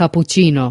cappuccino.